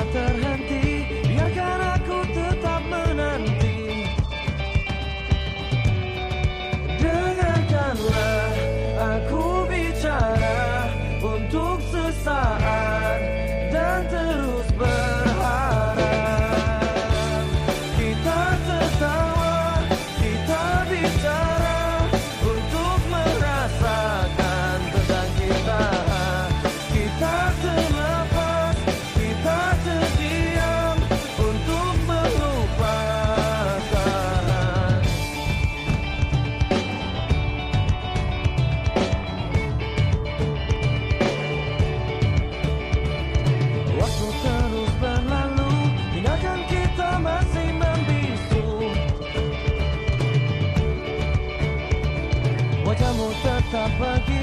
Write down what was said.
Santa. forgive.